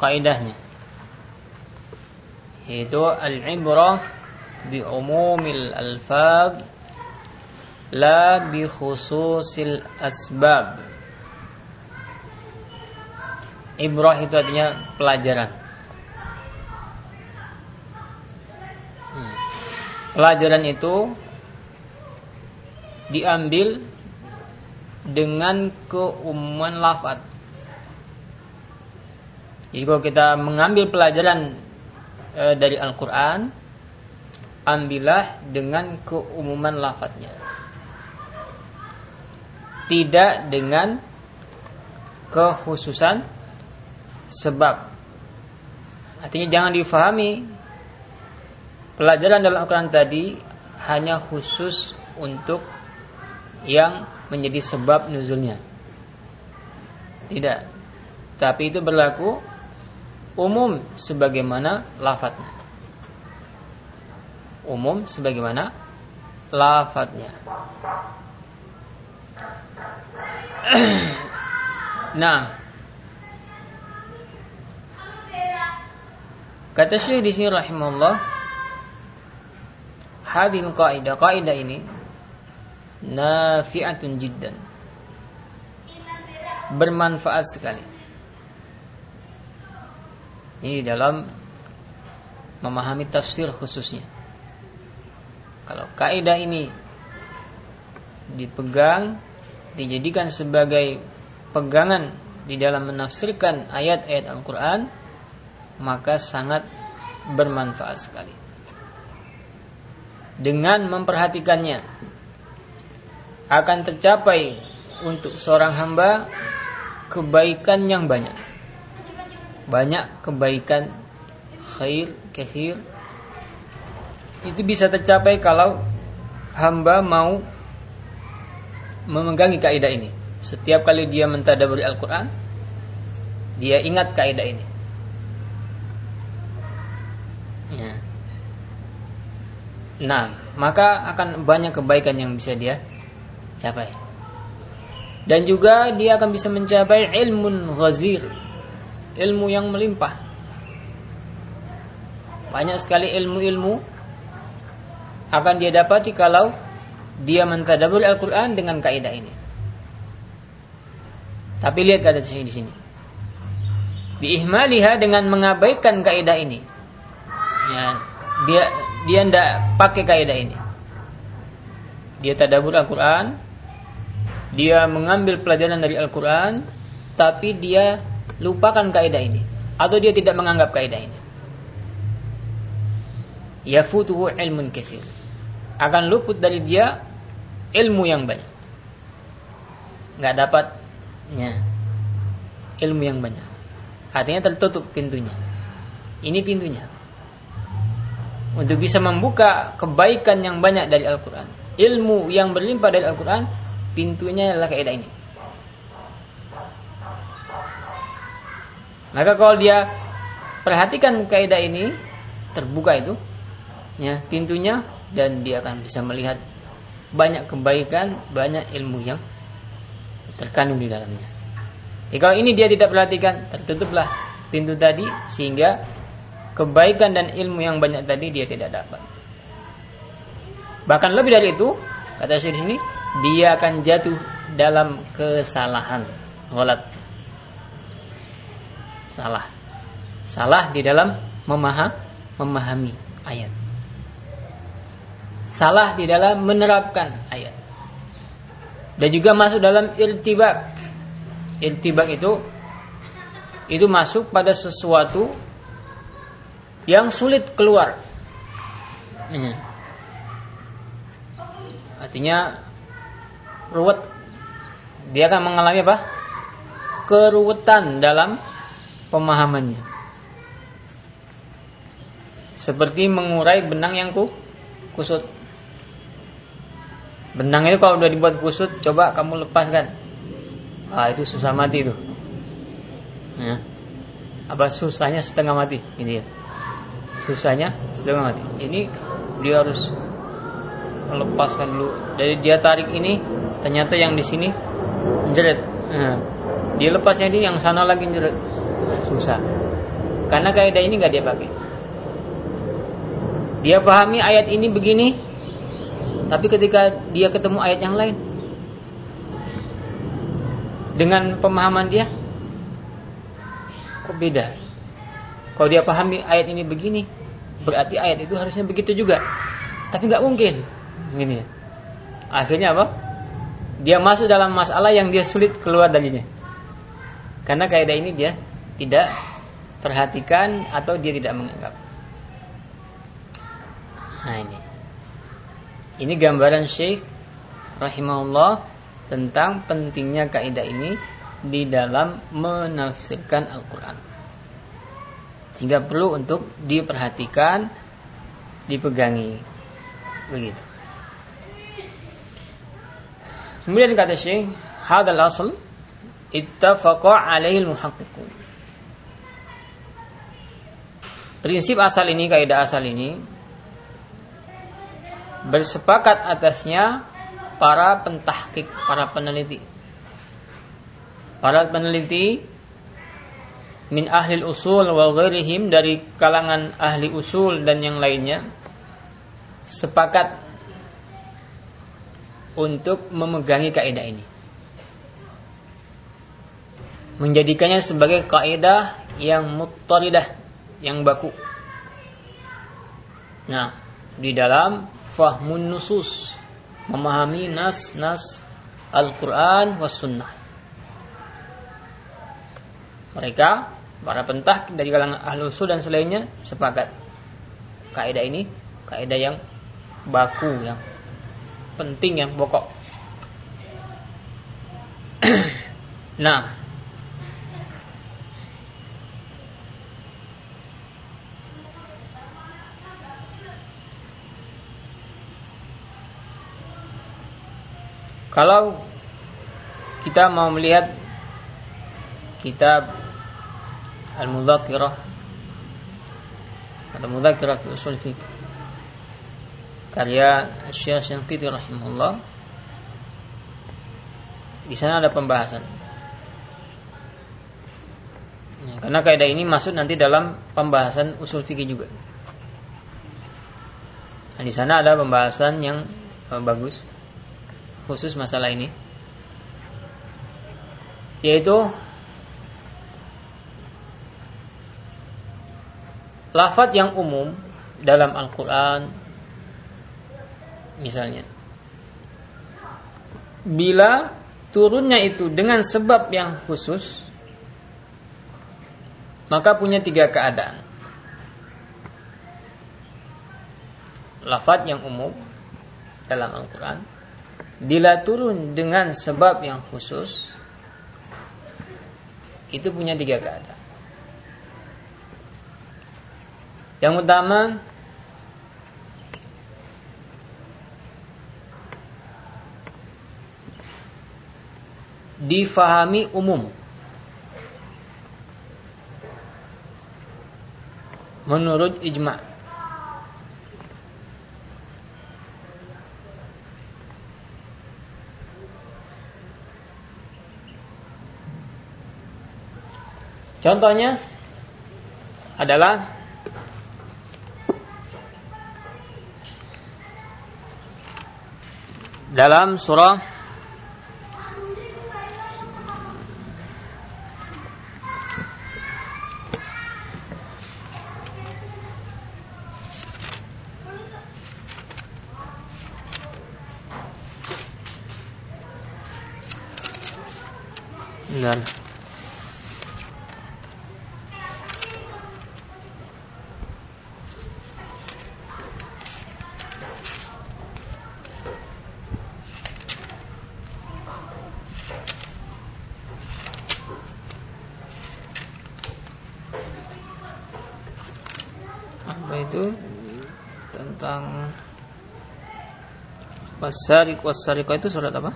kaidahnya yaitu al-ibrah bi umumil alfaz la bi khususil asbab ibrah itu artinya pelajaran hmm. pelajaran itu diambil dengan keumuman lafaz. Jadi kalau kita mengambil pelajaran e, dari Al-Quran, ambillah dengan keumuman lafadznya. Tidak dengan kekhususan sebab. Artinya jangan difahami pelajaran dalam Al-Quran tadi hanya khusus untuk yang menjadi sebab nuzulnya. Tidak. Tapi itu berlaku umum sebagaimana lafadznya. Umum sebagaimana lafadznya. nah, kata Syekh di sini rahimahullah, hadil kaidah kaidah ini nafi'atun jiddan bermanfaat sekali ini dalam memahami tafsir khususnya kalau kaidah ini dipegang dijadikan sebagai pegangan di dalam menafsirkan ayat-ayat Al-Quran maka sangat bermanfaat sekali dengan memperhatikannya akan tercapai untuk seorang hamba kebaikan yang banyak. Banyak kebaikan khair, kafir itu bisa tercapai kalau hamba mau memegangi kaidah ini. Setiap kali dia mentadaburi Al-Qur'an, dia ingat kaidah ini. Ya. Nah, maka akan banyak kebaikan yang bisa dia capai. Dan juga dia akan bisa mencapai ilmu ghazir, ilmu yang melimpah. Banyak sekali ilmu-ilmu akan dia dapati kalau dia mentadabur Al-Quran dengan kaidah ini. Tapi lihat kata di sini. Biihmaliha dengan mengabaikan kaidah ini. Ya, dia dia tidak pakai kaidah ini. Dia tadabur Al-Quran, dia mengambil pelajaran dari Al-Quran, tapi dia lupakan kaidah ini, atau dia tidak menganggap kaidah ini. Yafutuhu ilmun kathir. Akan luput dari dia ilmu yang banyak. Nggak dapatnya ilmu yang banyak. Artinya tertutup pintunya. Ini pintunya. Untuk bisa membuka kebaikan yang banyak dari Al-Quran. Ilmu yang berlimpah dari Al-Quran pintunya adalah kaidah ini. Maka kalau dia perhatikan kaidah ini terbuka itu ya pintunya dan dia akan bisa melihat banyak kebaikan, banyak ilmu yang terkandung di dalamnya. Jika ini dia tidak perhatikan, tertutuplah pintu tadi sehingga kebaikan dan ilmu yang banyak tadi dia tidak dapat. Bahkan lebih dari itu, kata Syekh sini, dia akan jatuh dalam kesalahan Ghalat Salah. Salah di dalam memaham, memahami ayat. Salah di dalam menerapkan ayat. Dan juga masuk dalam irtibak. Irtibak itu Itu masuk pada sesuatu Yang sulit keluar. Artinya ruwet. Dia akan mengalami apa? Keruwetan dalam pemahamannya. Seperti mengurai benang yang ku, kusut. Benang itu kalau udah dibuat kusut coba kamu lepaskan. Ah itu susah mati itu ya. apa susahnya setengah mati? Ini ya susahnya setengah mati. Ini dia harus melepaskan dulu. Dari dia tarik ini ternyata yang di sini jerit nah, dia lepasnya di yang sana lagi jerit nah, susah Karena kaidah ini nggak dia pakai. Dia pahami ayat ini begini, tapi ketika dia ketemu ayat yang lain dengan pemahaman dia kok beda. Kalau dia pahami ayat ini begini, berarti ayat itu harusnya begitu juga. Tapi nggak mungkin. Gini ya. Akhirnya apa? Dia masuk dalam masalah yang dia sulit keluar darinya. Karena kaidah ini dia tidak perhatikan atau dia tidak menganggap. Nah ini. Ini gambaran Syekh rahimahullah tentang pentingnya kaidah ini di dalam menafsirkan Al-Qur'an. Sehingga perlu untuk diperhatikan, dipegangi. Begitu. Kemudian kata Syekh, hadal asl ittafaqa alaihi muhaqqiqun. Prinsip asal ini, kaidah asal ini bersepakat atasnya para pentahkik, para peneliti. Para peneliti min ahli usul wa ghairihim dari kalangan ahli usul dan yang lainnya sepakat untuk memegangi kaidah ini. Menjadikannya sebagai kaidah yang muttaridah, yang baku. Nah, di dalam fahmun nusus, memahami nas-nas Al-Quran was sunnah. Mereka, para pentah dari kalangan ahlu usul dan selainnya sepakat. Kaidah ini, kaidah yang baku, yang penting, yang pokok. nah, Kalau kita mau melihat kitab Al-Mudzakkirah Al-Mudzakkirah fi Usul Fiqh karya Syekh Syanqiti rahimahullah di sana ada pembahasan. Ya, karena kaidah ini masuk nanti dalam pembahasan usul fikih juga. Nah, di sana ada pembahasan yang uh, bagus khusus masalah ini. Yaitu lafat yang umum dalam Al-Quran misalnya bila turunnya itu dengan sebab yang khusus maka punya tiga keadaan. Lafat yang umum dalam Al-Quran bila turun dengan sebab yang khusus itu punya tiga keadaan. Yang utama difahami umum. Menurut ijma' Contohnya adalah dalam surah Benar. Wasariq wasariqah itu surat apa?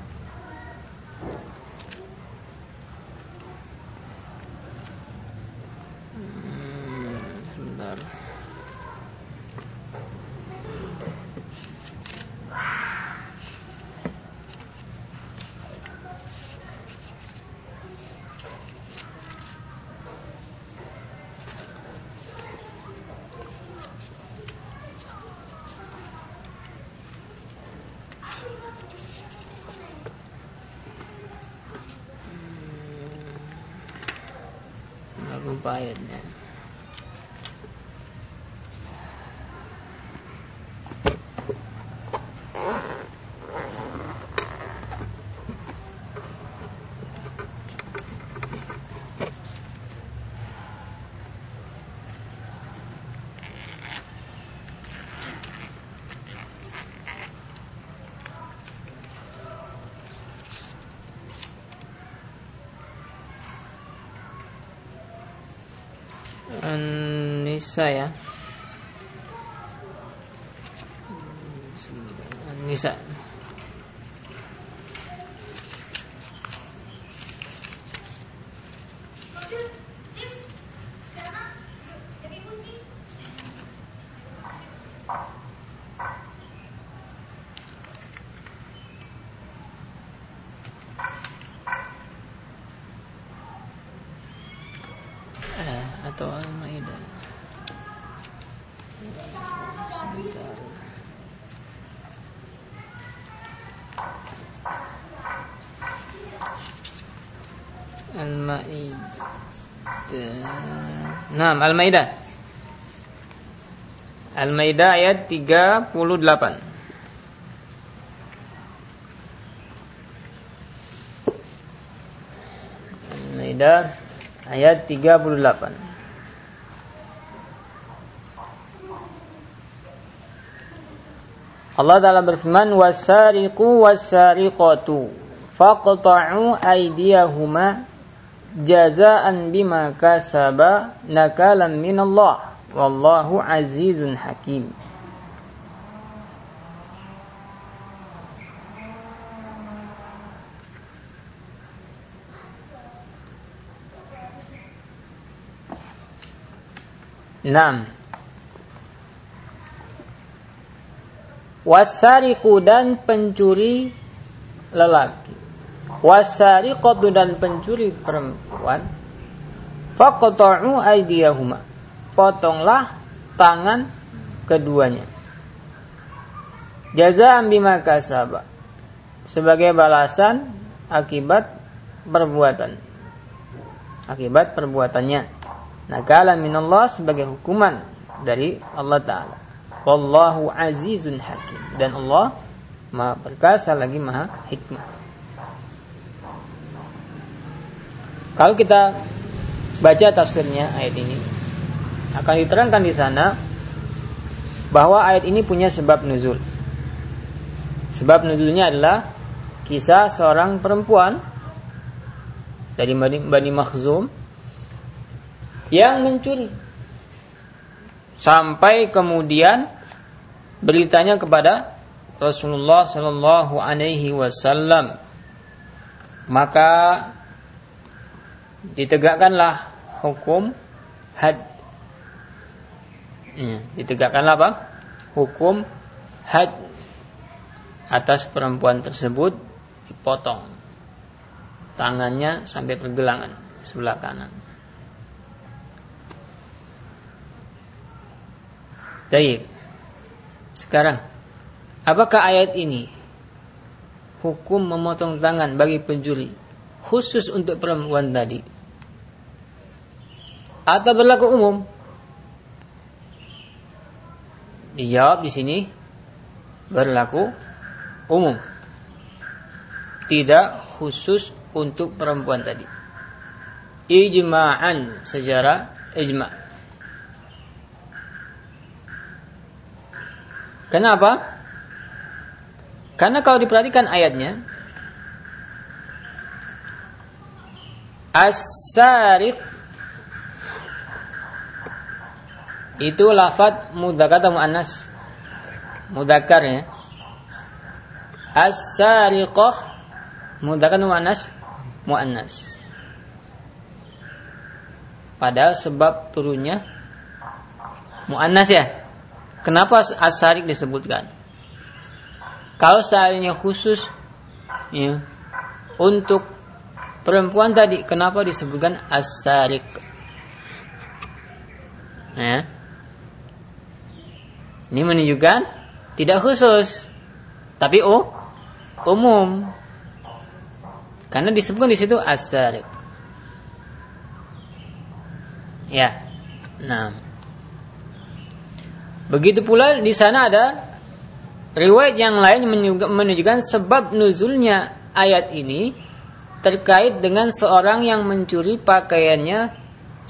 Nisa ya. Nah, Al-Maidah. Al-Maidah ayat 38. Al-Maidah ayat 38. Allah Ta'ala berfirman wasariqu wasariqatu faqta'u aydiyahuma jazaan bima kasaba nakalan minallah. Wallahu azizun hakim. Enam. Wasariku dan pencuri lelaki wasariqatu dan pencuri perempuan faqta'u aydiyahuma. Potonglah tangan keduanya. Jazaan bima kasaba. Sebagai balasan akibat perbuatan. Akibat perbuatannya. Nakala minallah sebagai hukuman dari Allah taala. Wallahu azizun hakim. Dan Allah maha perkasa lagi maha hikmah Kalau kita baca tafsirnya ayat ini akan diterangkan di sana bahwa ayat ini punya sebab nuzul. Sebab nuzulnya adalah kisah seorang perempuan dari Bani Makhzum yang mencuri sampai kemudian beritanya kepada Rasulullah Shallallahu Alaihi Wasallam maka ditegakkanlah hukum had ya, ditegakkanlah apa hukum had atas perempuan tersebut dipotong tangannya sampai pergelangan sebelah kanan Baik. Sekarang, apakah ayat ini hukum memotong tangan bagi pencuri khusus untuk perempuan tadi? Atau berlaku umum? Dijawab di sini berlaku umum. Tidak khusus untuk perempuan tadi. Ijma'an secara ijma'. Kenapa? Karena kalau diperhatikan ayatnya As-sariq itu lafad mudzakkar atau muannas? Mudzakkar ya. As-sariqah mudzakkar atau muannas? Muannas. Padahal sebab turunnya muannas ya. Kenapa as-sariq disebutkan? Kalau seandainya khusus ya, untuk perempuan tadi, kenapa disebutkan as-sariq? Ya. Ini menunjukkan tidak khusus, tapi oh, umum. Karena disebutkan di situ asar. Ya. Nah. Begitu pula di sana ada riwayat yang lain menunjukkan sebab nuzulnya ayat ini terkait dengan seorang yang mencuri pakaiannya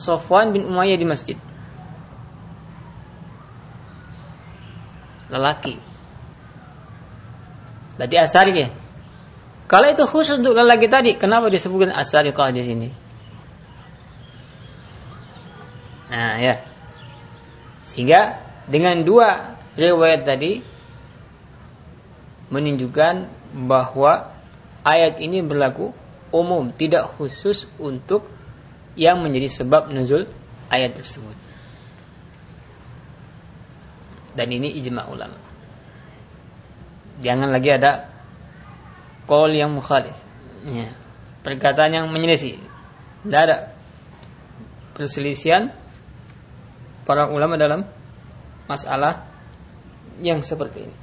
Sofwan bin Umayyah di masjid. Lelaki. Berarti asari ya. Kalau itu khusus untuk lelaki tadi, kenapa disebutkan asariqah di sini? Nah, ya. Sehingga dengan dua riwayat tadi menunjukkan bahwa ayat ini berlaku umum, tidak khusus untuk yang menjadi sebab nuzul ayat tersebut. Dan ini ijma ulama. Jangan lagi ada kol yang mukhalif. Ya. Perkataan yang menyelisih. Tidak ada perselisihan para ulama dalam masalah yang seperti ini.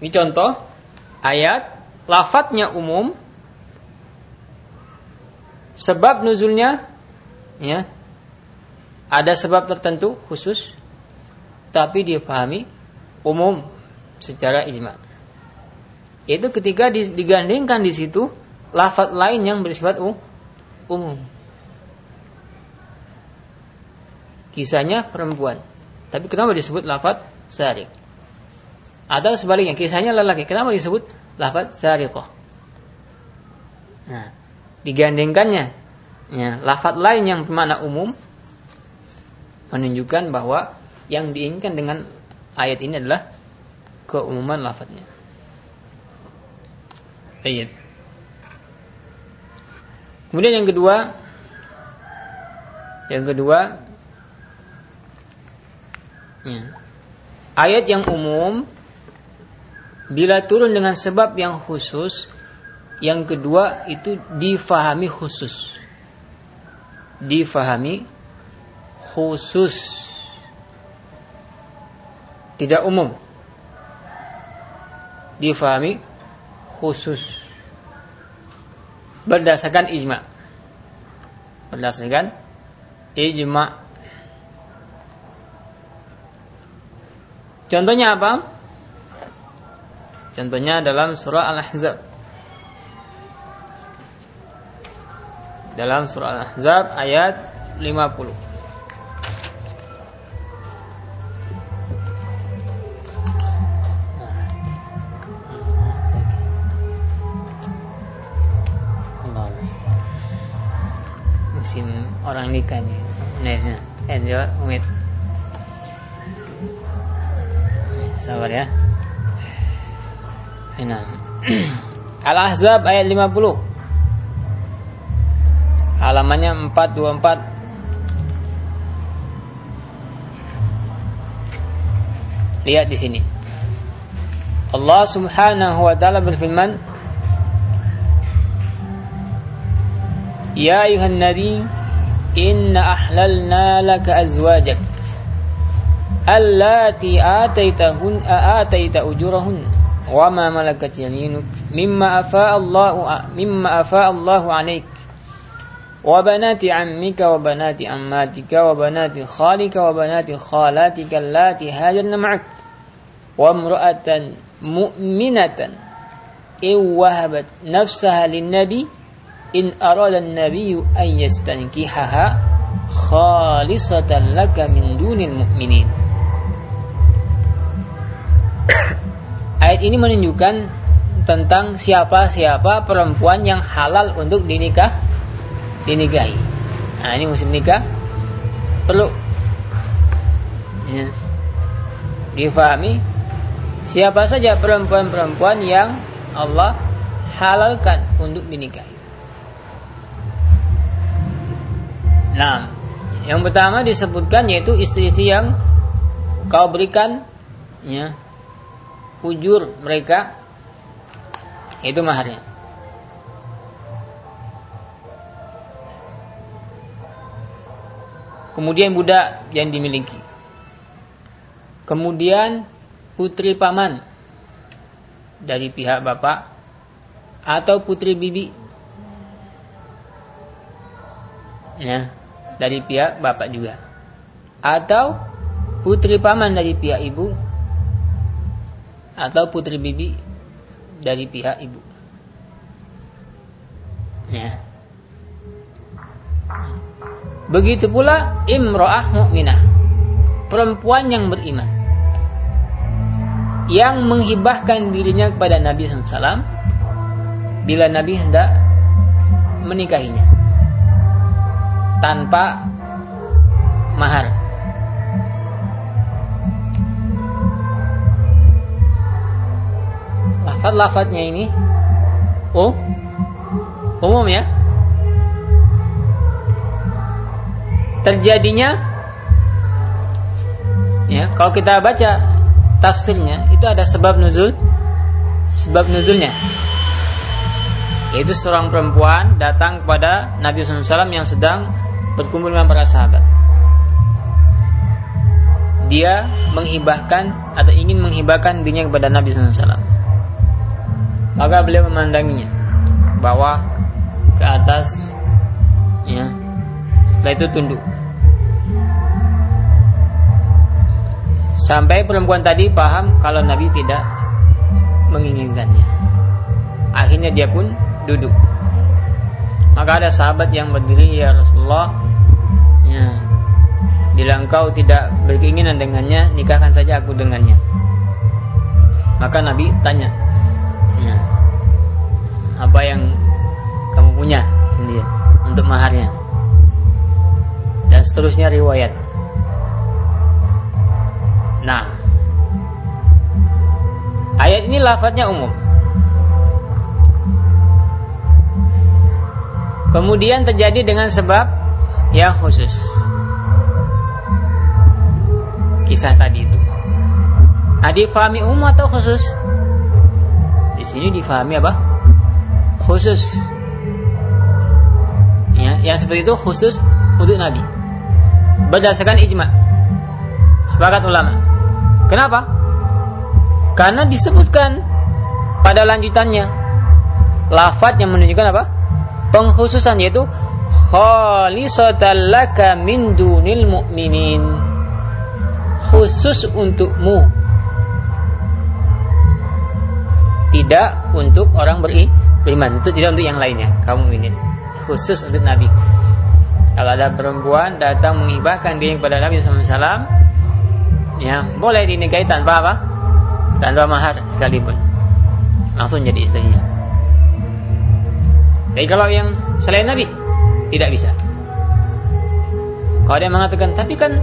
Ini contoh ayat lafadznya umum sebab nuzulnya ya ada sebab tertentu khusus tapi dipahami umum secara ijma. Itu ketika digandingkan di situ lafadz lain yang bersifat umum. kisahnya perempuan. Tapi kenapa disebut lafaz sarik? Atau sebaliknya, kisahnya lelaki. Kenapa disebut lafaz sariqah? Nah, digandengkannya ya, lafaz lain yang bermakna umum menunjukkan bahwa yang diinginkan dengan ayat ini adalah keumuman lafadznya. Baik. Kemudian yang kedua, yang kedua Ya. Ayat yang umum bila turun dengan sebab yang khusus, yang kedua itu difahami khusus. Difahami khusus. Tidak umum. Difahami khusus. Berdasarkan ijma. Berdasarkan ijma Contohnya apa? Contohnya dalam surah Al-Ahzab. Dalam surah Al-Ahzab ayat 50. Orang nikah nih. Nih, nih. Enjoy, umit. Sabar ya. Nah. Al-Ahzab ayat 50. Halamannya 424. Lihat di sini. Allah Subhanahu wa taala berfirman, Ya ayuhan nabi, إن أحللنا لك أزواجك اللاتي آتيتهن آتيت أجورهن. وما ملكت يمينك مما أفاء الله مما أفاء الله عليك. وبنات عمك وبنات عماتك وبنات خالك وبنات خالاتك اللاتي هاجرن معك. وامرأة مؤمنة إن وهبت نفسها للنبي in arada an-nabiy an yastankihaha khalisatan laka min dunil mu'minin Ayat ini menunjukkan tentang siapa-siapa perempuan yang halal untuk dinikah dinikahi. Nah, ini musim nikah perlu ya, difahami siapa saja perempuan-perempuan yang Allah halalkan untuk dinikahi. Nah, yang pertama disebutkan yaitu istri-istri yang kau berikan ya ujur mereka itu maharnya. Kemudian budak yang dimiliki. Kemudian putri paman dari pihak bapak atau putri bibi. Ya. Dari pihak bapak juga. Atau putri paman dari pihak ibu atau putri bibi dari pihak ibu. Ya. Begitu pula imro'ah mukminah, perempuan yang beriman, yang menghibahkan dirinya kepada Nabi SAW bila Nabi hendak menikahinya tanpa mahar. Lafat-lafatnya ini, oh, umum ya, terjadinya ya kalau kita baca tafsirnya itu ada sebab nuzul sebab nuzulnya yaitu seorang perempuan datang kepada Nabi SAW yang sedang berkumpul dengan para sahabat dia menghibahkan atau ingin menghibahkan dirinya kepada Nabi SAW maka beliau memandanginya bawah ke atas ya setelah itu tunduk Sampai perempuan tadi paham kalau Nabi tidak menginginkannya. Akhirnya dia pun duduk. Maka ada sahabat yang berdiri ya Rasulullah, ya, bila engkau tidak berkeinginan dengannya, nikahkan saja aku dengannya. Maka Nabi tanya, ya, apa yang kamu punya dia untuk maharnya? Dan seterusnya riwayat. Nah, ayat ini lafadznya umum. Kemudian terjadi dengan sebab yang khusus. Kisah tadi itu. Nah, difahami umum atau khusus? Di sini difahami apa? Khusus. Ya, yang seperti itu khusus untuk Nabi. Berdasarkan ijma. Sepakat ulama. Kenapa? Karena disebutkan pada lanjutannya lafaz yang menunjukkan apa? Pengkhususan yaitu khalisatan laka min dunil mu'minin. Khusus untukmu. Tidak untuk orang beriman. Itu tidak untuk yang lainnya. Kamu ini khusus untuk Nabi. Kalau ada perempuan datang menghibahkan diri kepada Nabi SAW, ya boleh dinikahi tanpa apa? Tanpa mahar sekalipun. Langsung jadi istrinya. Tapi kalau yang selain Nabi tidak bisa. Kalau dia mengatakan, tapi kan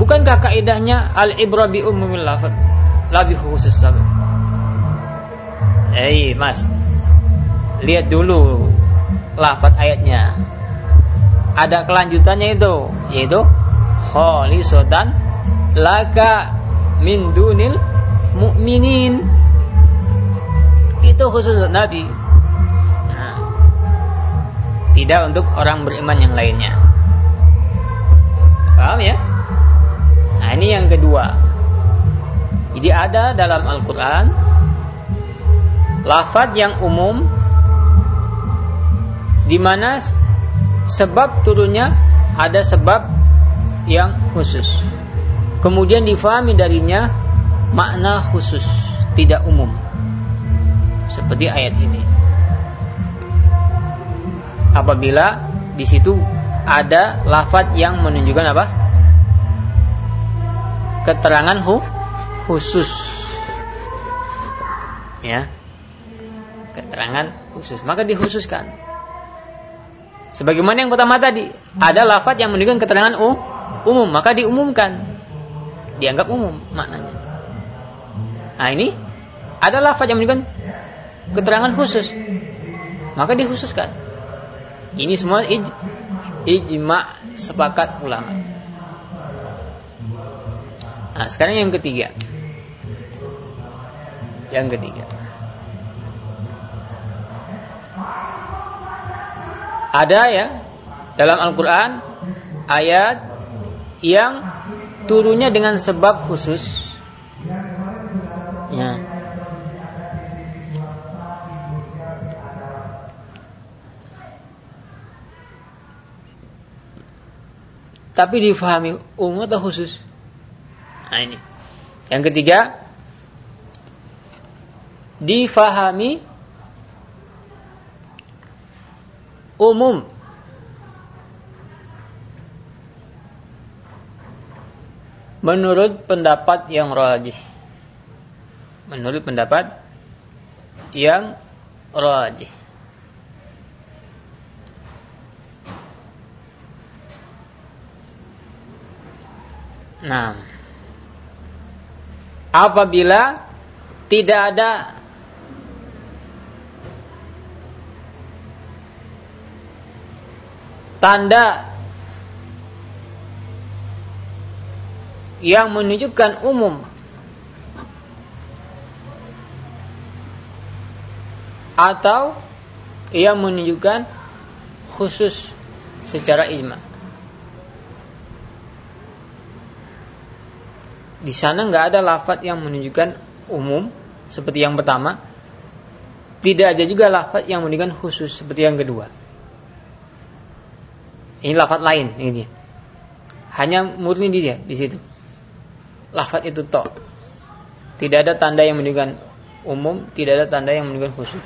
bukankah kaidahnya al ibra bi umumil lafaz, lebih khusus sabab. Eh, Mas. Lihat dulu lafaz ayatnya. Ada kelanjutannya itu, yaitu khalisatan laka min dunil mu'minin itu khusus untuk Nabi tidak untuk orang beriman yang lainnya paham ya nah ini yang kedua jadi ada dalam Al-Quran lafaz yang umum di mana sebab turunnya ada sebab yang khusus. Kemudian difahami darinya makna khusus, tidak umum. Seperti ayat ini. Apabila di situ ada lafaz yang menunjukkan apa? Keterangan hu khusus. Ya. Keterangan khusus, maka dikhususkan. Sebagaimana yang pertama tadi, ada lafaz yang menunjukkan keterangan u umum maka diumumkan dianggap umum maknanya nah ini ada lafaz yang menunjukkan keterangan khusus maka dikhususkan ini semua ij, ijma sepakat ulama. Nah sekarang yang ketiga. Yang ketiga. Ada ya dalam Al-Quran ayat yang turunnya dengan sebab khusus tapi difahami umum atau khusus? Nah ini. Yang ketiga, difahami umum. Menurut pendapat yang rajih. Menurut pendapat yang rajih. Nah, apabila tidak ada tanda yang menunjukkan umum atau yang menunjukkan khusus secara ijma. Di sana nggak ada lafat yang menunjukkan umum seperti yang pertama. Tidak ada juga lafat yang menunjukkan khusus seperti yang kedua. Ini lafat lain ini. Hanya murni dia di situ. Lafat itu to. Tidak ada tanda yang menunjukkan umum, tidak ada tanda yang menunjukkan khusus.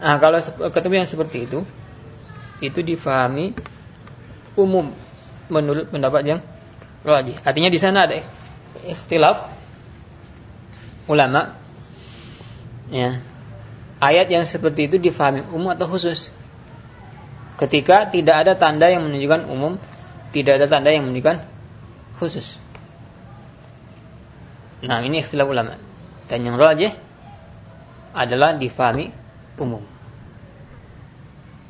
Nah, kalau ketemu yang seperti itu, itu difahami umum menurut pendapat yang rajih. Artinya di sana ada ikhtilaf ulama. Ya. Ayat yang seperti itu difahami umum atau khusus ketika tidak ada tanda yang menunjukkan umum, tidak ada tanda yang menunjukkan khusus. Nah, ini istilah ulama. Dan yang rajih adalah difahami umum.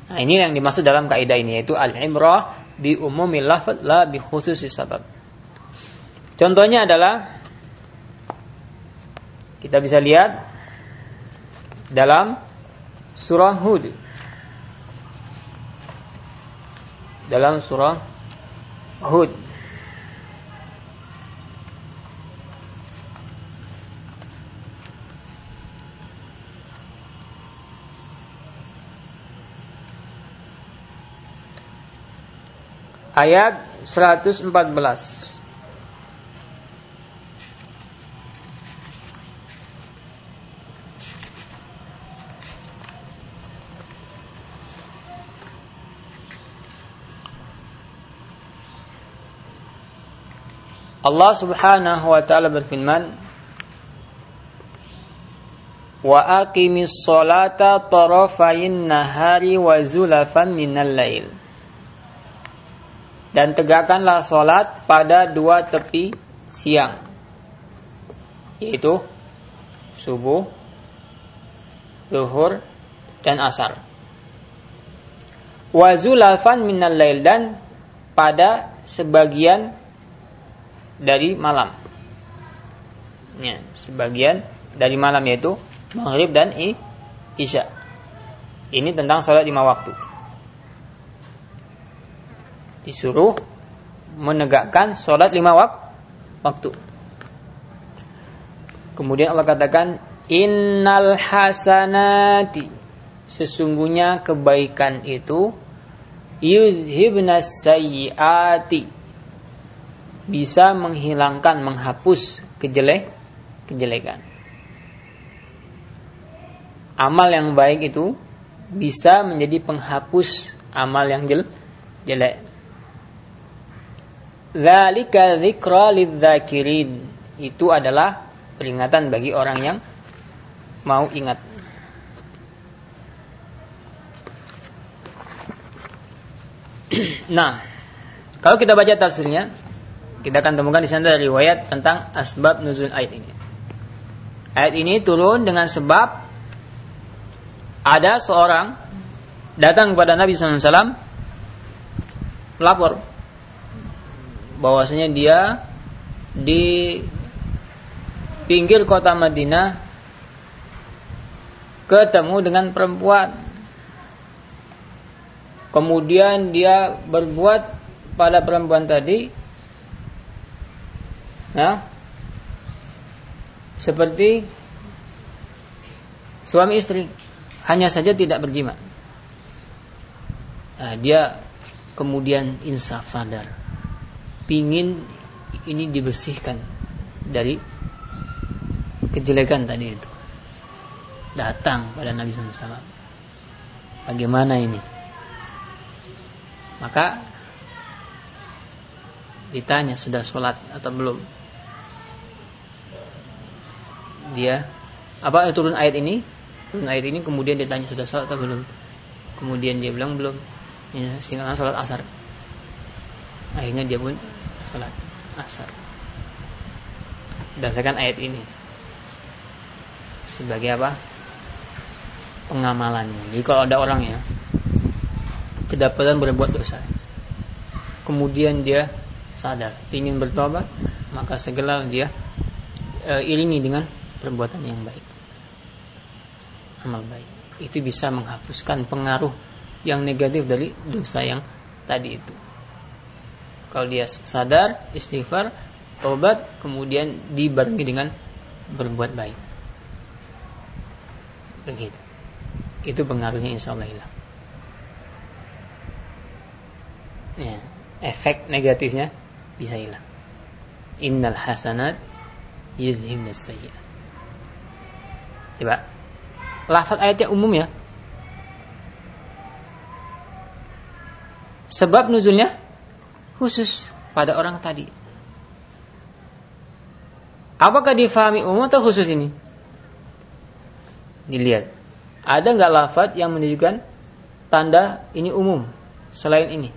Nah, ini yang dimaksud dalam kaidah ini yaitu al-ibrah bi umumil lafaz la bi khususi sabab. Contohnya adalah kita bisa lihat dalam surah Hud dalam surah Hud. Ayat 114. Allah Subhanahu wa taala berfirman Wa aqimis salata tarafayin nahari wa zulafan minal lail Dan tegakkanlah salat pada dua tepi siang yaitu subuh, zuhur dan asar. Wa zulafan minal lail dan pada sebagian dari malam. Ya, sebagian dari malam yaitu maghrib dan isya. Ini tentang sholat lima waktu. Disuruh menegakkan sholat lima wak waktu. Kemudian Allah katakan innal hasanati sesungguhnya kebaikan itu yuzhibnas sayyiati bisa menghilangkan, menghapus kejelek, kejelekan. Amal yang baik itu bisa menjadi penghapus amal yang jel, jelek. Zalika dzikra lidzakirin. Itu adalah peringatan bagi orang yang mau ingat. nah, kalau kita baca tafsirnya, kita akan temukan di sana riwayat tentang asbab nuzul ayat ini. Ayat ini turun dengan sebab ada seorang datang kepada Nabi SAW lapor bahwasanya dia di pinggir kota Madinah ketemu dengan perempuan kemudian dia berbuat pada perempuan tadi ya, seperti suami istri hanya saja tidak berjima. Nah, dia kemudian insaf sadar. Pingin ini dibersihkan dari kejelekan tadi itu. Datang pada Nabi SAW bagaimana ini? Maka ditanya sudah sholat atau belum dia apa turun ayat ini? Turun ayat ini kemudian ditanya sudah sholat atau belum? Kemudian dia bilang belum. Ya, sehingga sholat asar. Akhirnya dia pun sholat asar. Berdasarkan ayat ini. Sebagai apa? Pengamalannya jadi kalau ada orang ya kedapatan berbuat dosa kemudian dia sadar ingin bertobat maka segera dia e, iringi dengan perbuatan yang baik amal baik itu bisa menghapuskan pengaruh yang negatif dari dosa yang tadi itu kalau dia sadar, istighfar, tobat, kemudian dibarengi dengan berbuat baik. Begitu. Itu pengaruhnya insya Allah hilang. Ya, efek negatifnya bisa hilang. Innal hasanat yudhibnas sayyi'at. Coba. Lafaz ayatnya umum ya. Sebab nuzulnya khusus pada orang tadi. Apakah difahami umum atau khusus ini? Dilihat. Ada nggak lafaz yang menunjukkan tanda ini umum selain ini?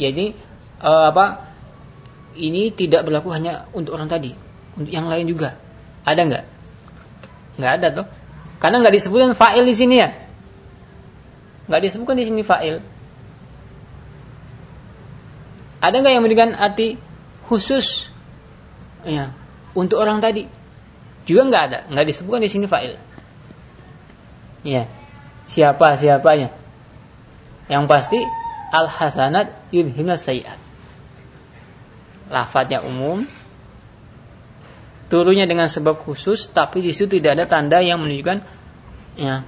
Jadi uh, apa? Ini tidak berlaku hanya untuk orang tadi, untuk yang lain juga. Ada nggak? Nggak ada tuh. Karena nggak disebutkan fa'il di sini ya nggak disebutkan di sini fa'il. Ada nggak yang memberikan arti khusus ya untuk orang tadi? Juga nggak ada, nggak disebutkan di sini fa'il. Ya, siapa siapanya? Yang pasti al hasanat yudhimna sayyat. Lafadznya umum, turunnya dengan sebab khusus, tapi di situ tidak ada tanda yang menunjukkan ya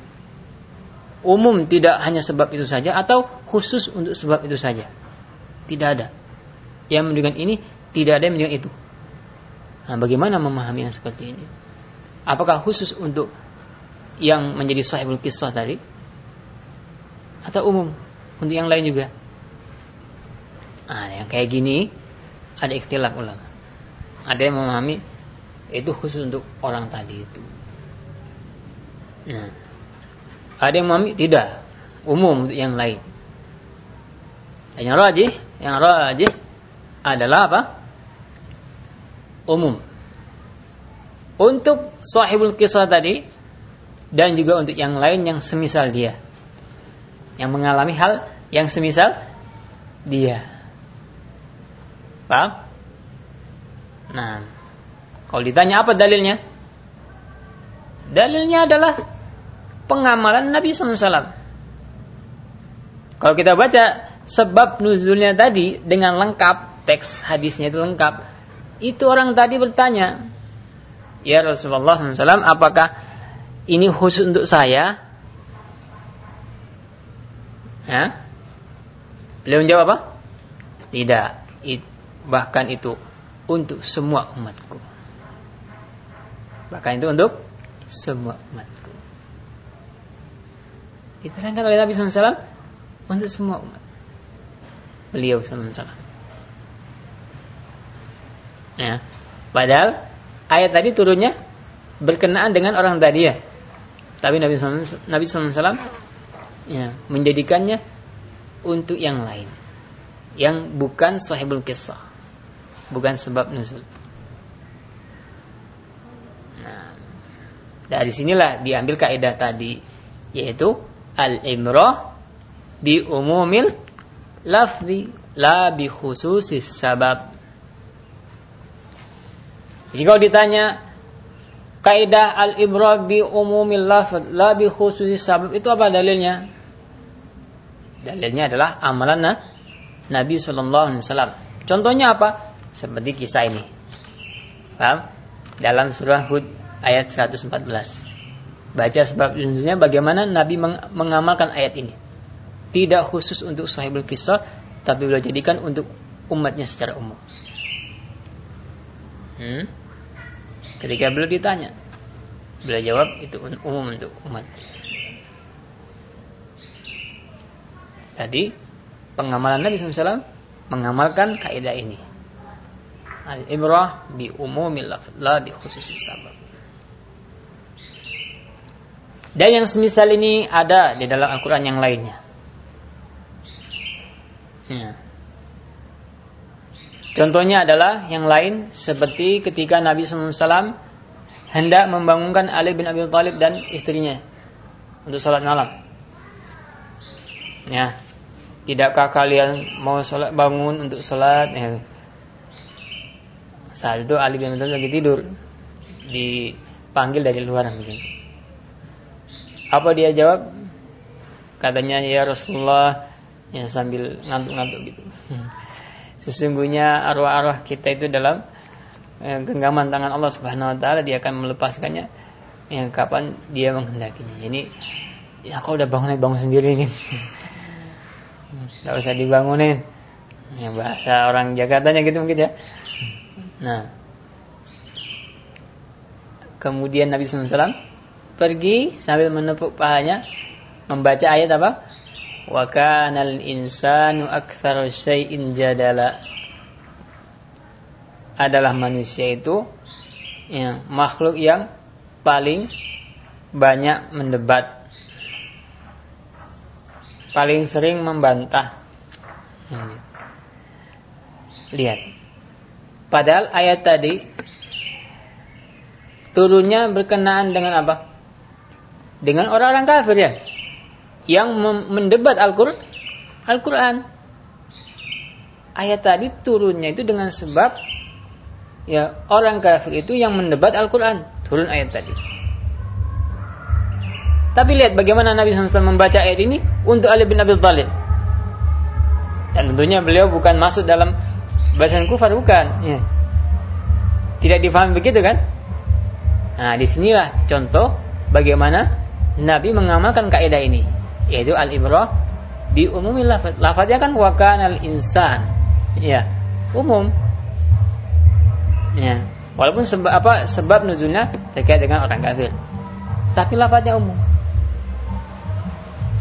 umum tidak hanya sebab itu saja atau khusus untuk sebab itu saja. Tidak ada. Yang menunjukkan ini tidak ada yang menunjukkan itu. Nah, bagaimana memahami yang seperti ini? Apakah khusus untuk yang menjadi sahibul kisah tadi? Atau umum untuk yang lain juga? Nah, yang kayak gini ada ikhtilaf ulama. Ada yang memahami itu khusus untuk orang tadi itu. Nah, ada yang memahami tidak, umum untuk yang lain. Dan yang rajih, yang rajih adalah apa? Umum. Untuk sahibul kisah tadi dan juga untuk yang lain yang semisal dia. Yang mengalami hal yang semisal dia. Paham? Nah, kalau ditanya apa dalilnya? Dalilnya adalah pengamalan Nabi SAW. Kalau kita baca sebab nuzulnya tadi dengan lengkap, teks hadisnya itu lengkap, itu orang tadi bertanya, Ya Rasulullah SAW, apakah ini khusus untuk saya? Ya? Beliau menjawab apa? Tidak. Bahkan itu untuk semua umatku. Bahkan itu untuk semua umat. Diterangkan oleh Nabi SAW untuk semua umat. Beliau SAW. Ya. Padahal ayat tadi turunnya berkenaan dengan orang tadi ya. Tapi Nabi SAW, Nabi SAW ya, menjadikannya untuk yang lain. Yang bukan sahibul kisah. Bukan sebab nuzul. Nah, dari sinilah diambil kaidah tadi yaitu al-imrah bi umumil lafzi la bi khususis sabab. Jadi kalau ditanya kaidah al-ibrah bi umumil lafz la bi khususis sabab itu apa dalilnya? Dalilnya adalah amalan Nabi sallallahu alaihi wasallam. Contohnya apa? Seperti kisah ini. Paham? Dalam surah Hud ayat 114. Baca sebab nuzulnya bagaimana Nabi mengamalkan ayat ini. Tidak khusus untuk sahibul kisah, tapi beliau jadikan untuk umatnya secara umum. Hmm? Ketika beliau ditanya, beliau jawab itu umum untuk umat. Tadi pengamalan Nabi SAW mengamalkan kaidah ini. Al-ibrah bi umumil lafz la bi khususis sabab. Dan yang semisal ini ada di dalam Al-Quran yang lainnya. Ya. Contohnya adalah yang lain seperti ketika Nabi SAW hendak membangunkan Ali bin Abi Thalib dan istrinya untuk salat malam. Ya, tidakkah kalian mau salat bangun untuk salat? Ya. Saat itu Ali bin Abi lagi tidur, dipanggil dari luar mungkin. Apa dia jawab? Katanya ya Rasulullah ya sambil ngantuk-ngantuk gitu. Sesungguhnya arwah-arwah kita itu dalam eh, genggaman tangan Allah Subhanahu wa taala dia akan melepaskannya ya kapan dia menghendakinya. Ini ya kau udah bangun bangun sendiri nih. Tidak usah dibangunin. Ya bahasa orang Jakarta gitu mungkin ya. Nah. Kemudian Nabi SAW pergi sambil menepuk pahanya membaca ayat apa? Wa kanal insanu aktsara syai'in jadala. Adalah manusia itu ya, makhluk yang paling banyak mendebat. Paling sering membantah. Hmm. Lihat. Padahal ayat tadi turunnya berkenaan dengan apa? dengan orang-orang kafir ya? Yang mendebat Al-Qur'an Al-Qur'an. Ayat tadi turunnya itu dengan sebab ya orang kafir itu yang mendebat Al-Qur'an. Turun ayat tadi. Tapi lihat bagaimana Nabi SAW membaca ayat ini untuk Ali bin Abi Thalib. Dan tentunya beliau bukan masuk dalam bahasan kufar bukan ya. tidak difahami begitu kan nah di sinilah contoh bagaimana Nabi mengamalkan kaidah ini yaitu al-ibrah bi umumil lafaz. Lafaznya kan wa al insan. Ya, umum. Ya. Walaupun sebab apa sebab nuzulnya terkait dengan orang kafir. Tapi lafaznya umum.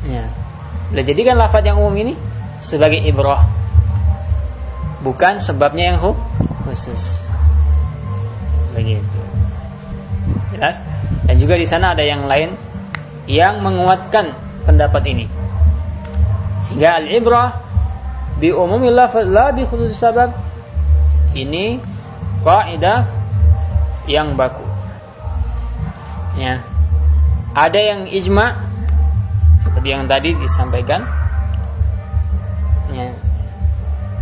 Ya. Boleh jadikan lafaz yang umum ini sebagai ibrah. Bukan sebabnya yang khusus. Begitu. Jelas? Dan juga di sana ada yang lain yang menguatkan pendapat ini. Sehingga al-ibrah bi umumil lafaz la bi khusus sabab ini kaidah yang baku. Ya. Ada yang ijma seperti yang tadi disampaikan.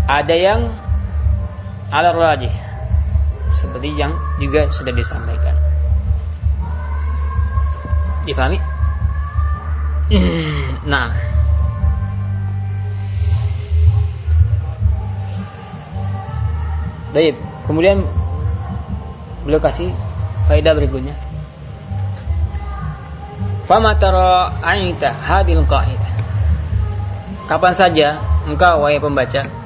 Ada yang ala rajih seperti yang juga sudah disampaikan. Dipahami? nah. Baik, kemudian beliau kasih faedah berikutnya. Fama tara aita hadil qaidah. Kapan saja engkau wahai pembaca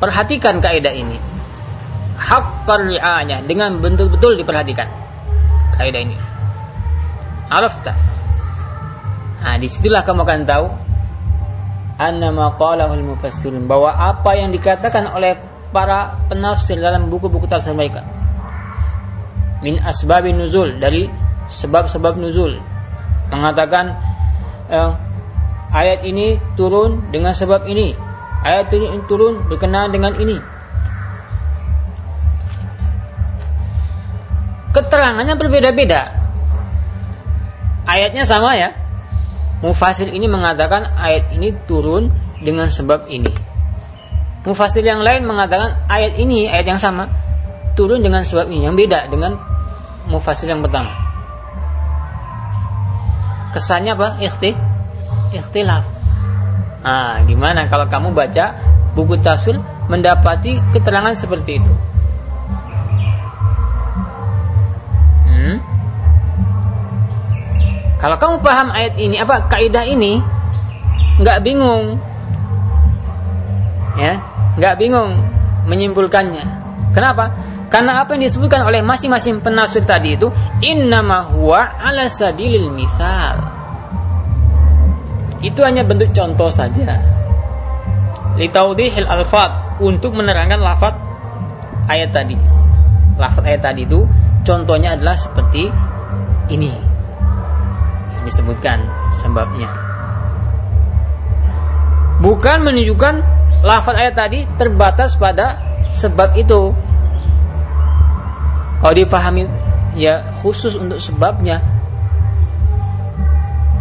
perhatikan kaidah ini. Haqqar ri'ayah dengan betul-betul diperhatikan kaidah ini. Arafta. Nah, di situlah kamu akan tahu annama qalahul mufassirun bahwa apa yang dikatakan oleh para penafsir dalam buku-buku tafsir mereka min asbabin nuzul dari sebab-sebab nuzul mengatakan eh, ayat ini turun dengan sebab ini ayat ini turun berkenaan dengan ini keterangannya berbeda-beda ayatnya sama ya. Mufasir ini mengatakan ayat ini turun dengan sebab ini. Mufasir yang lain mengatakan ayat ini ayat yang sama turun dengan sebab ini yang beda dengan mufasir yang pertama. Kesannya apa? Ikhti, ikhtilaf. Nah, gimana kalau kamu baca buku tafsir mendapati keterangan seperti itu? Hmm? Kalau kamu paham ayat ini, apa kaidah ini, nggak bingung, ya, nggak bingung menyimpulkannya. Kenapa? Karena apa yang disebutkan oleh masing-masing penafsir tadi itu innama huwa ala sabilil misal. Itu hanya bentuk contoh saja. Litaudihil alfat untuk menerangkan lafat ayat tadi. Lafat ayat tadi itu contohnya adalah seperti ini disebutkan sebabnya. Bukan menunjukkan lafaz ayat tadi terbatas pada sebab itu. Kalau dipahami ya khusus untuk sebabnya.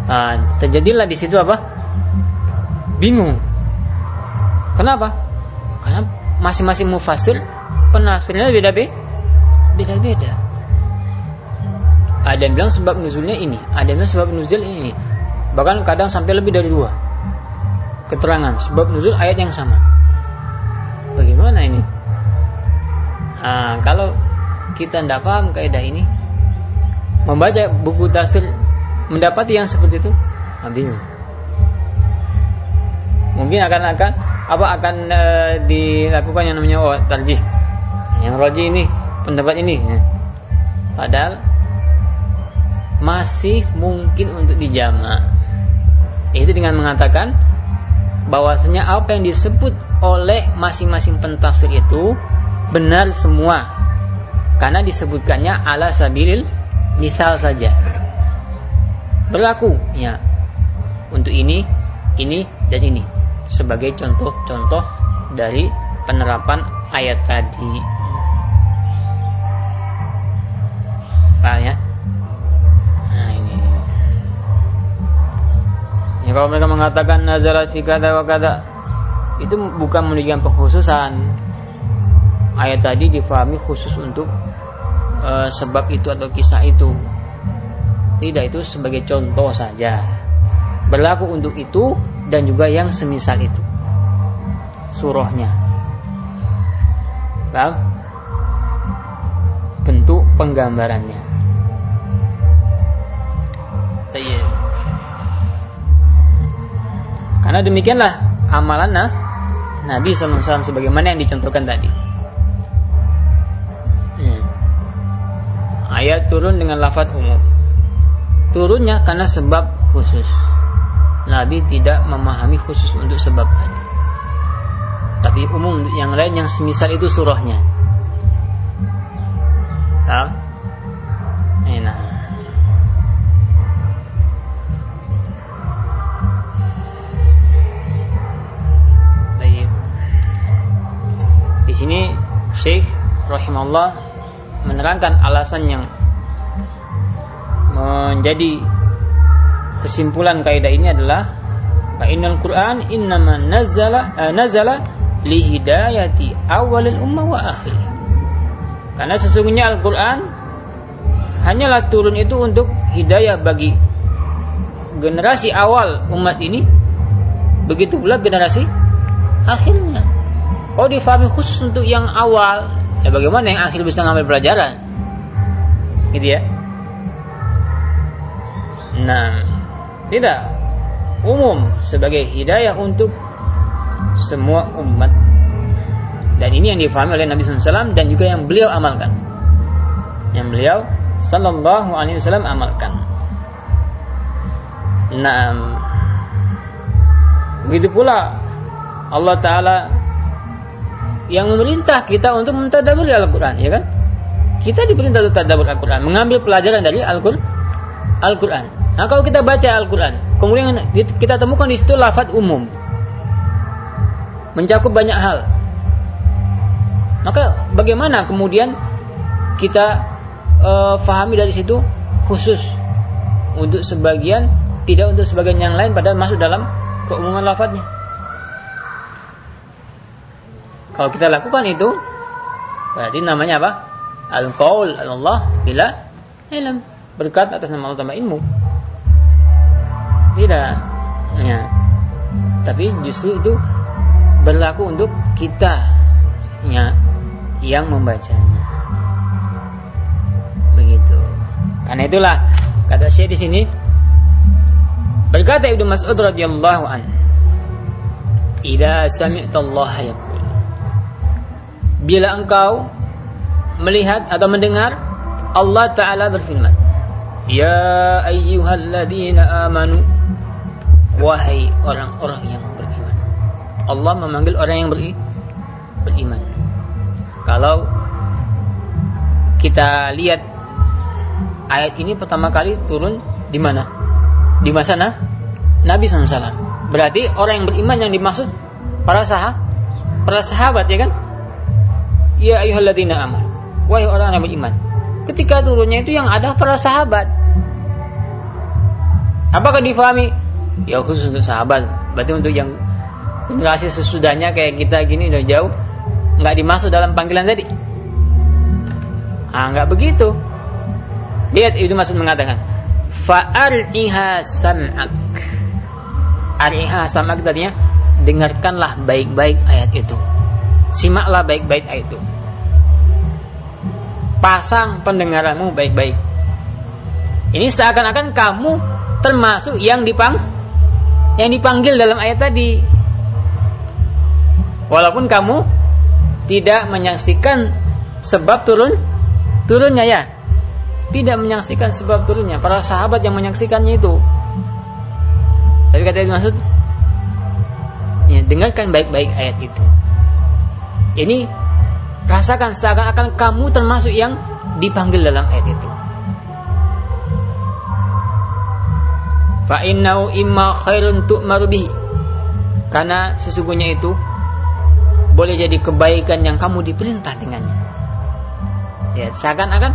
Nah, terjadilah di situ apa? Bingung. Kenapa? Karena masing-masing mufasir penafsirnya beda-beda. Beda-beda. Ada yang bilang sebab nuzulnya ini, ada yang bilang sebab nuzul ini. Bahkan kadang sampai lebih dari dua keterangan sebab nuzul ayat yang sama. Bagaimana ini? Nah, kalau kita tidak paham kaidah ini, membaca buku tafsir mendapati yang seperti itu, bingung. Mungkin akan akan apa akan e, dilakukan yang namanya oh, tarjih. Yang roji ini pendapat ini. Ya. Padahal masih mungkin untuk dijamak. Itu dengan mengatakan bahwasanya apa yang disebut oleh masing-masing pentafsir itu benar semua karena disebutkannya ala sabilil misal saja berlaku ya untuk ini ini dan ini sebagai contoh-contoh dari penerapan ayat tadi Pak ya Ya, kalau mereka mengatakan nazarat fi kada wa kada itu bukan menunjukkan pengkhususan. Ayat tadi difahami khusus untuk e, sebab itu atau kisah itu. Tidak itu sebagai contoh saja. Berlaku untuk itu dan juga yang semisal itu. Surahnya. Paham? Bentuk penggambarannya. Karena demikianlah amalan nah, Nabi SAW sebagaimana yang dicontohkan tadi. Hmm. Ayat turun dengan lafaz umum. Turunnya karena sebab khusus. Nabi tidak memahami khusus untuk sebab tadi. Tapi umum yang lain yang semisal itu surahnya. Enak. sini Syekh rahimahullah menerangkan alasan yang menjadi kesimpulan kaidah ini adalah Innal Quran innama nazala uh, nazala li hidayati awalil ummah wa akhir. Karena sesungguhnya Al-Qur'an hanyalah turun itu untuk hidayah bagi generasi awal umat ini begitu pula generasi akhirnya kalau difahami khusus untuk yang awal, ya bagaimana yang akhir bisa ngambil pelajaran? Gitu ya. Nah, tidak umum sebagai hidayah untuk semua umat. Dan ini yang difahami oleh Nabi SAW dan juga yang beliau amalkan. Yang beliau Sallallahu Alaihi Wasallam amalkan. Nah, begitu pula Allah Taala yang memerintah kita untuk mentadaburi Al-Quran, ya kan? Kita diperintah untuk tadabur Al-Quran, mengambil pelajaran dari Al-Quran. Al-Quran. Nah, kalau kita baca Al-Quran, kemudian kita temukan di situ lafaz umum, mencakup banyak hal. Maka bagaimana kemudian kita uh, fahami dari situ khusus untuk sebagian, tidak untuk sebagian yang lain, padahal masuk dalam keumuman lafadznya. Kalau kita lakukan itu, berarti namanya apa? Al-qaul Allah bila ilm. Berkat atas nama Allah tambah ilmu. Tidak. Ya. Tapi justru itu berlaku untuk kita ya, yang membacanya. Begitu. Karena itulah kata Syekh di sini Berkata Ibnu Mas'ud radhiyallahu an, "Idza sami'ta Allah yaqul" Bila engkau melihat atau mendengar Allah taala berfirman, "Ya ayyuhalladzina amanu" Wahai orang-orang yang beriman. Allah memanggil orang yang beri, beriman. Kalau kita lihat ayat ini pertama kali turun di mana? di masa nah, Nabi SAW. Berarti orang yang beriman yang dimaksud para sahabat, para sahabat ya kan? Ya ayyuhalladzina aman. Wahai orang yang beriman. Ketika turunnya itu yang ada para sahabat. Apakah difahami? Ya khusus untuk sahabat. Berarti untuk yang generasi sesudahnya kayak kita gini udah jauh nggak dimasuk dalam panggilan tadi. Ah, nggak begitu. Lihat itu masuk mengatakan, fa'ar'iha sam'ak Ar'iha sam'ak tadinya dengarkanlah baik-baik ayat itu simaklah baik-baik ayat itu pasang pendengaranmu baik-baik ini seakan-akan kamu termasuk yang dipang yang dipanggil dalam ayat tadi. Walaupun kamu tidak menyaksikan sebab turun turunnya ya. Tidak menyaksikan sebab turunnya. Para sahabat yang menyaksikannya itu. Tapi kata maksud ya dengarkan baik-baik ayat itu. Ini rasakan seakan-akan kamu termasuk yang dipanggil dalam ayat itu fa innahu imma khairun tu'maru bihi karena sesungguhnya itu boleh jadi kebaikan yang kamu diperintah dengannya ya seakan-akan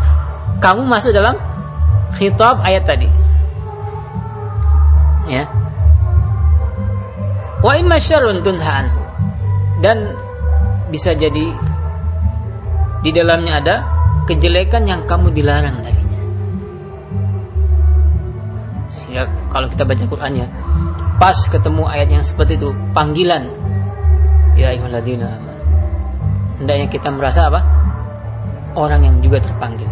kamu masuk dalam khitab ayat tadi. Ya. Wa imma syarrun tunha Dan bisa jadi di dalamnya ada kejelekan yang kamu dilarang darinya. Ya, kalau kita baca Quran ya, pas ketemu ayat yang seperti itu, panggilan ya ayyuhalladzina Hendaknya kita merasa apa? Orang yang juga terpanggil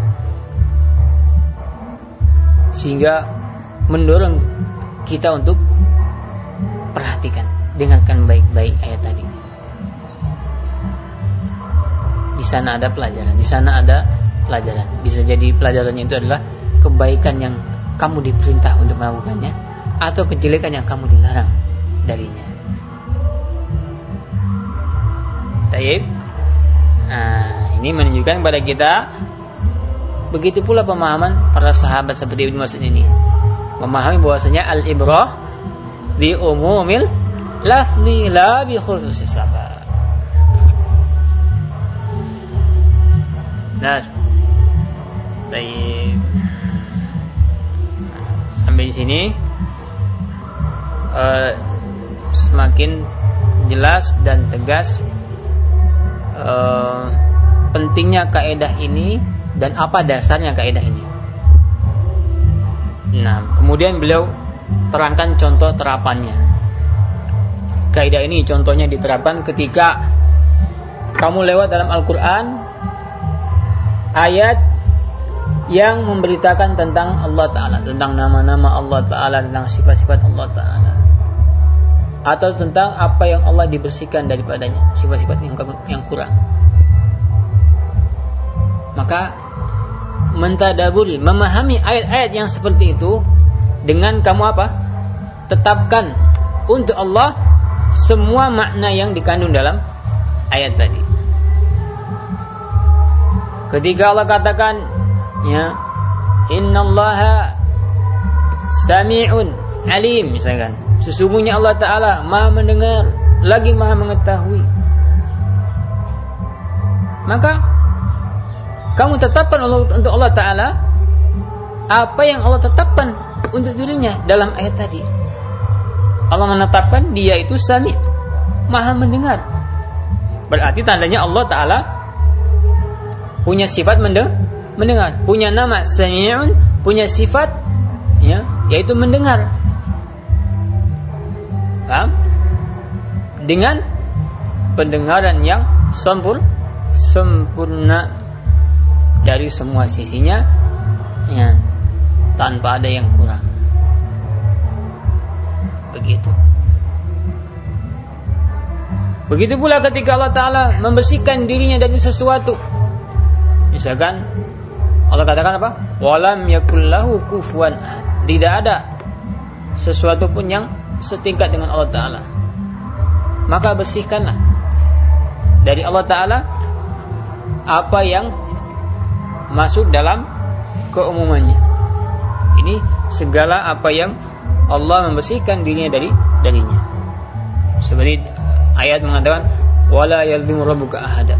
sehingga mendorong kita untuk perhatikan, dengarkan baik-baik ayat tadi. Di sana ada pelajaran, di sana ada pelajaran. Bisa jadi pelajarannya itu adalah kebaikan yang kamu diperintah untuk melakukannya atau kejelekan yang kamu dilarang darinya. Taib. Nah, ini menunjukkan kepada kita Begitu pula pemahaman para sahabat seperti Ibnu Mas'ud ini. Memahami bahwasanya al-ibrah bi umumil lafzi la bi khususis sabab. Nah, baik. Sampai di sini uh, semakin jelas dan tegas uh, pentingnya kaidah ini dan apa dasarnya kaidah ini. Nah, kemudian beliau terangkan contoh terapannya. Kaidah ini contohnya diterapkan ketika kamu lewat dalam Al-Quran ayat yang memberitakan tentang Allah Ta'ala tentang nama-nama Allah Ta'ala tentang sifat-sifat Allah Ta'ala atau tentang apa yang Allah dibersihkan daripadanya sifat-sifat yang, yang kurang maka mentadaburi, memahami ayat-ayat yang seperti itu dengan kamu apa? Tetapkan untuk Allah semua makna yang dikandung dalam ayat tadi. Ketika Allah katakan ya innallaha sami'un alim misalkan sesungguhnya Allah taala Maha mendengar lagi Maha mengetahui maka kamu tetapkan untuk Allah Ta'ala apa yang Allah tetapkan untuk dirinya dalam ayat tadi. Allah menetapkan dia itu sami, maha mendengar. Berarti tandanya Allah Ta'ala punya sifat mendengar, punya nama sami'un, punya sifat ya, yaitu mendengar. Paham? Dengan pendengaran yang sempurna, sempurna dari semua sisinya ya tanpa ada yang kurang begitu. Begitu pula ketika Allah Ta'ala membersihkan dirinya dari sesuatu. Misalkan Allah katakan apa? Walam yakullahu kufuan Tidak ada sesuatu pun yang setingkat dengan Allah Ta'ala. Maka bersihkanlah dari Allah Ta'ala apa yang masuk dalam keumumannya. Ini segala apa yang Allah membersihkan dirinya dari darinya. Seperti ayat mengatakan wala yalzimu rabbuka ahada.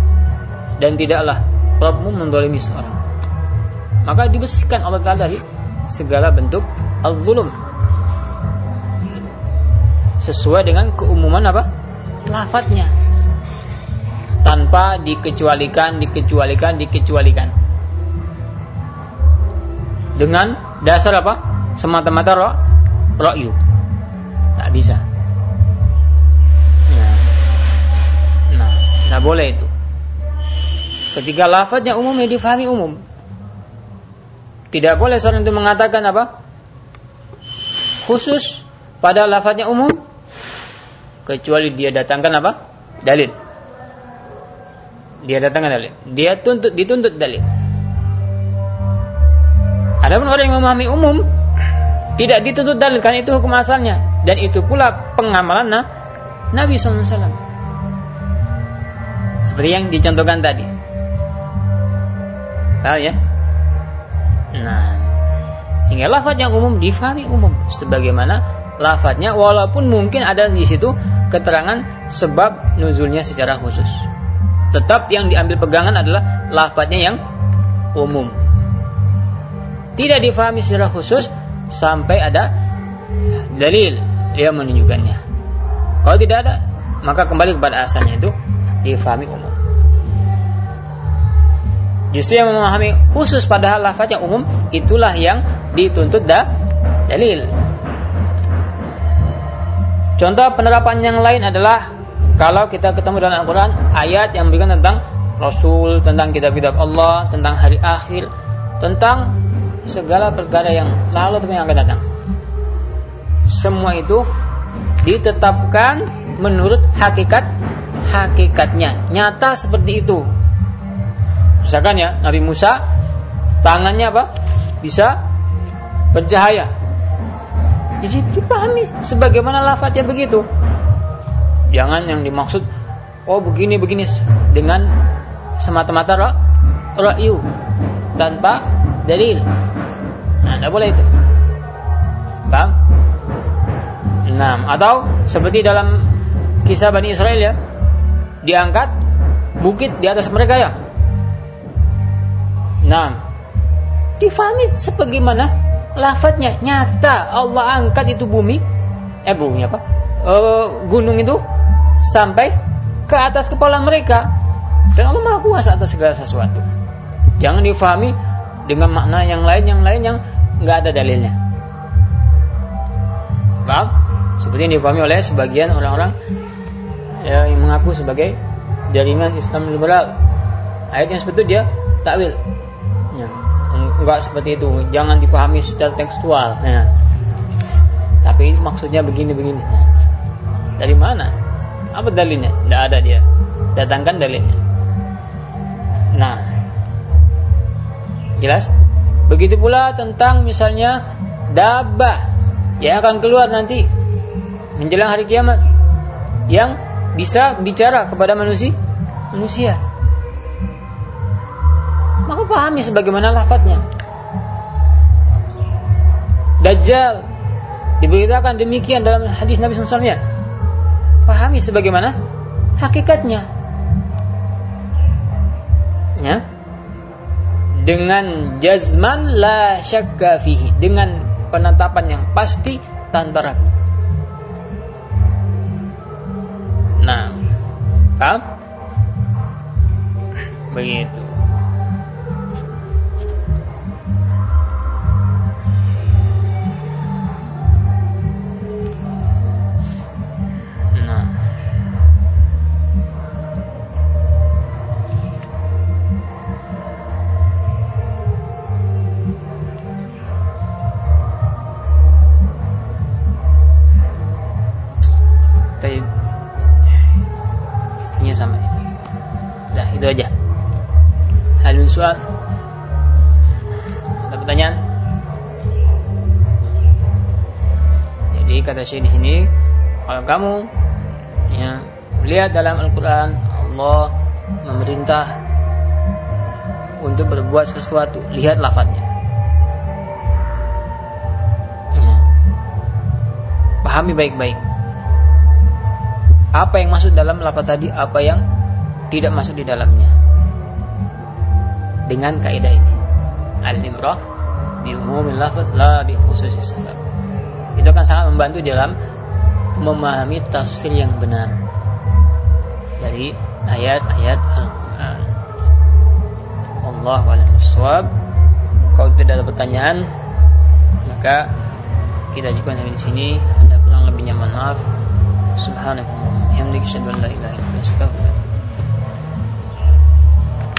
Dan tidaklah Rabbmu mendolimi seorang. Maka dibersihkan Allah Ta'ala dari segala bentuk al-zulum. Sesuai dengan keumuman apa? Lafadznya. Tanpa dikecualikan, dikecualikan, dikecualikan. Dengan dasar apa? Semata-mata roh, ra'yu. Tak bisa. Nah, nah, tak boleh itu. Ketika lafadznya umum ya difahami umum. Tidak boleh seorang itu mengatakan apa? Khusus pada lafadznya umum kecuali dia datangkan apa? Dalil. Dia datangkan dalil. Dia tuntut dituntut dalil. Adapun orang yang memahami umum tidak dituntut dalil karena itu hukum asalnya dan itu pula pengamalan nah, Nabi SAW. Seperti yang dicontohkan tadi. Tahu ya? Nah, sehingga lafaz yang umum difahami umum sebagaimana lafadznya walaupun mungkin ada di situ keterangan sebab nuzulnya secara khusus. Tetap yang diambil pegangan adalah lafadznya yang umum. Tidak difahami secara khusus sampai ada dalil yang menunjukkannya. Kalau tidak ada, maka kembali kepada asalnya itu difahami umum. Justru yang memahami khusus padahal lafaz yang umum itulah yang dituntut da dalil. Contoh penerapan yang lain adalah kalau kita ketemu dalam Al-Quran ayat yang memberikan tentang Rasul, tentang kitab-kitab Allah, tentang hari akhir, tentang segala perkara yang lalu atau yang akan datang. Semua itu ditetapkan menurut hakikat hakikatnya nyata seperti itu Misalkan ya Nabi Musa tangannya apa? Bisa bercahaya. Jadi dipahami sebagaimana lafadznya begitu. Jangan yang dimaksud oh begini begini dengan semata-mata ra, ra'yu tanpa dalil. Nah, tidak boleh itu. Paham? Nah, atau seperti dalam kisah Bani Israel ya, diangkat bukit di atas mereka ya, Nah, difahami sebagaimana lafadznya. Nyata Allah angkat itu bumi. Eh bumi apa? E, gunung itu sampai ke atas kepala mereka. Dan Allah maha kuasa atas segala sesuatu. Jangan difahami dengan makna yang lain yang lain yang nggak ada dalilnya. Paham? Seperti yang difahami oleh sebagian orang-orang ya, yang mengaku sebagai jaringan Islam liberal. Ayat yang seperti itu dia takwil. Enggak seperti itu. Jangan dipahami secara tekstual. Nah. Tapi maksudnya begini-begini. Nah. Dari mana? Apa dalilnya? Tidak ada dia. Datangkan dalilnya. Nah. Jelas? Begitu pula tentang misalnya dabah yang akan keluar nanti menjelang hari kiamat yang bisa bicara kepada manusia manusia maka pahami sebagaimana lafadznya. Dajjal diberitakan demikian dalam hadis Nabi SAW. Pahami sebagaimana hakikatnya. Ya. Dengan jazman la syakka fihi, dengan penetapan yang pasti tanpa ragu. Nah, paham? Begitu. Kata Syekh di sini, kalau kamu ya lihat dalam Al-Qur'an Allah memerintah untuk berbuat sesuatu, lihat lafadznya. Ya. Pahami baik-baik. Apa yang masuk dalam lafaz tadi, apa yang tidak masuk di dalamnya. Dengan kaidah ini. Al-ibrah bi umumil lafaz la bi khususis. Akan sangat membantu dalam memahami tafsir yang benar dari ayat-ayat Al-Quran. Allah walau Kalau tidak ada pertanyaan, maka kita juga sampai di sini. Ada kurang lebihnya mohon maaf. Subhanakallahumma hamdika asyhadu